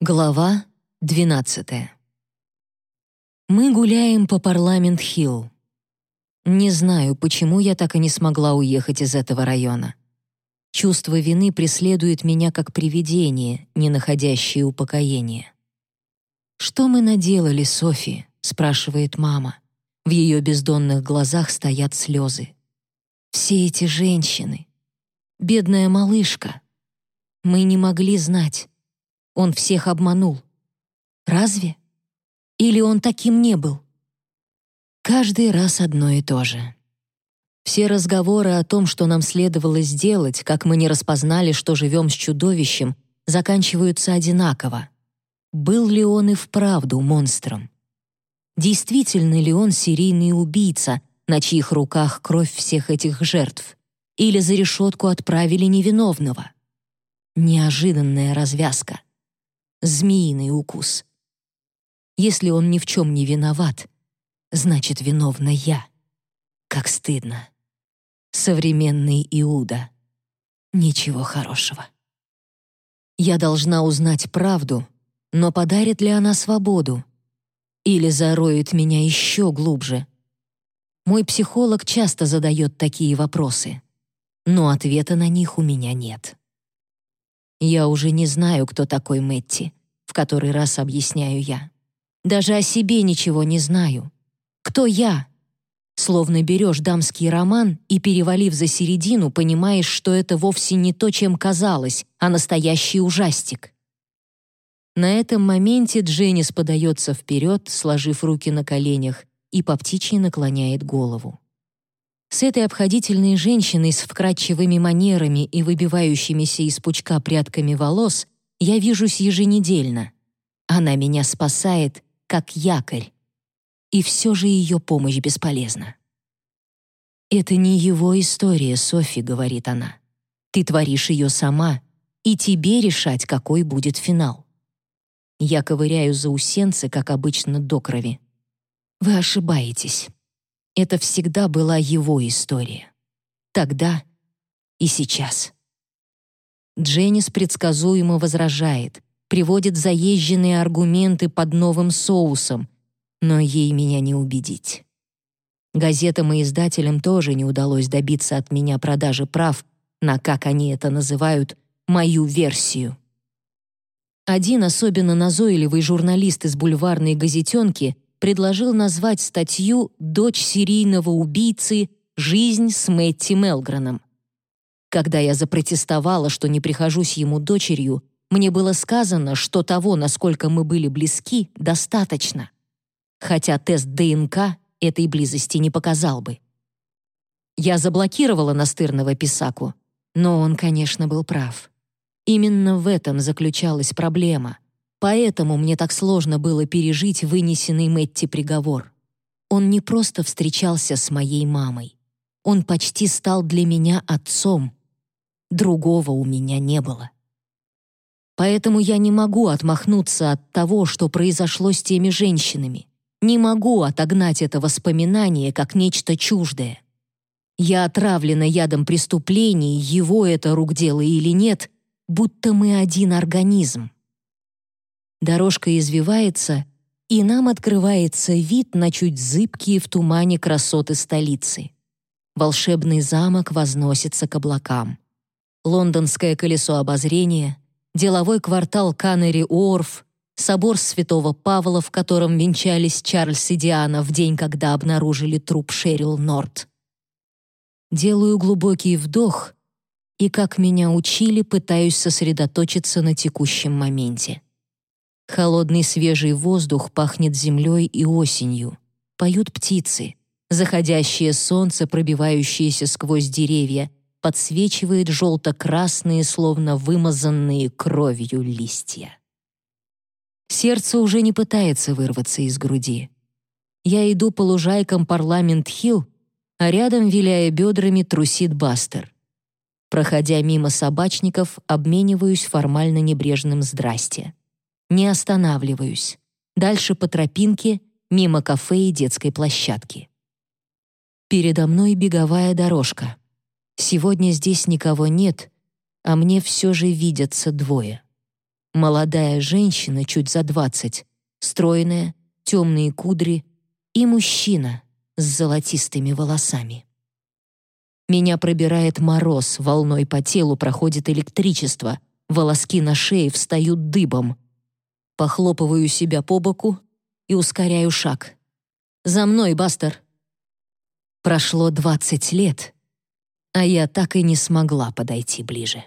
Глава 12. Мы гуляем по Парламент-Хилл. Не знаю, почему я так и не смогла уехать из этого района. Чувство вины преследует меня как привидение, не находящее упокоения. «Что мы наделали, Софи?» — спрашивает мама. В ее бездонных глазах стоят слезы. «Все эти женщины. Бедная малышка. Мы не могли знать. Он всех обманул. Разве? Или он таким не был? Каждый раз одно и то же. Все разговоры о том, что нам следовало сделать, как мы не распознали, что живем с чудовищем, заканчиваются одинаково. Был ли он и вправду монстром? Действительно ли он серийный убийца, на чьих руках кровь всех этих жертв? Или за решетку отправили невиновного? Неожиданная развязка. Змеиный укус. Если он ни в чем не виноват, значит, виновна я. Как стыдно. Современный Иуда. Ничего хорошего. Я должна узнать правду, но подарит ли она свободу? Или зароет меня еще глубже? Мой психолог часто задает такие вопросы, но ответа на них у меня нет. Я уже не знаю, кто такой Мэтти, в который раз объясняю я. Даже о себе ничего не знаю. Кто я? Словно берешь дамский роман и, перевалив за середину, понимаешь, что это вовсе не то, чем казалось, а настоящий ужастик. На этом моменте Дженнис подается вперед, сложив руки на коленях, и по птичьи наклоняет голову. С этой обходительной женщиной с вкрадчивыми манерами и выбивающимися из пучка прядками волос я вижусь еженедельно. Она меня спасает, как якорь. И все же ее помощь бесполезна. «Это не его история, Софи», — говорит она. «Ты творишь ее сама, и тебе решать, какой будет финал». Я ковыряю заусенцы, как обычно, до крови. Вы ошибаетесь. Это всегда была его история. Тогда и сейчас. Дженнис предсказуемо возражает, приводит заезженные аргументы под новым соусом, но ей меня не убедить. Газетам и издателям тоже не удалось добиться от меня продажи прав на, как они это называют, мою версию. Один особенно назойливый журналист из бульварной газетенки предложил назвать статью «Дочь серийного убийцы. Жизнь с Мэтти Мелграном». Когда я запротестовала, что не прихожусь ему дочерью, мне было сказано, что того, насколько мы были близки, достаточно. Хотя тест ДНК этой близости не показал бы. Я заблокировала настырного писаку, но он, конечно, был прав. Именно в этом заключалась проблема — Поэтому мне так сложно было пережить вынесенный Мэтти приговор. Он не просто встречался с моей мамой. Он почти стал для меня отцом. Другого у меня не было. Поэтому я не могу отмахнуться от того, что произошло с теми женщинами. Не могу отогнать это воспоминание как нечто чуждое. Я отравлена ядом преступлений, его это рук дело или нет, будто мы один организм. Дорожка извивается, и нам открывается вид на чуть зыбкие в тумане красоты столицы. Волшебный замок возносится к облакам. Лондонское колесо обозрения, деловой квартал Каннери-Уорф, собор Святого Павла, в котором венчались Чарльз и Диана в день, когда обнаружили труп Шерил Норт. Делаю глубокий вдох и, как меня учили, пытаюсь сосредоточиться на текущем моменте. Холодный свежий воздух пахнет землей и осенью. Поют птицы. Заходящее солнце, пробивающееся сквозь деревья, подсвечивает желто-красные, словно вымазанные кровью листья. Сердце уже не пытается вырваться из груди. Я иду по лужайкам Парламент-Хилл, а рядом, виляя бедрами, трусит Бастер. Проходя мимо собачников, обмениваюсь формально небрежным «здрасте». Не останавливаюсь. Дальше по тропинке, мимо кафе и детской площадки. Передо мной беговая дорожка. Сегодня здесь никого нет, а мне все же видятся двое. Молодая женщина, чуть за двадцать, стройная, темные кудри и мужчина с золотистыми волосами. Меня пробирает мороз, волной по телу проходит электричество, волоски на шее встают дыбом. Похлопываю себя по боку и ускоряю шаг. «За мной, Бастер!» Прошло двадцать лет, а я так и не смогла подойти ближе.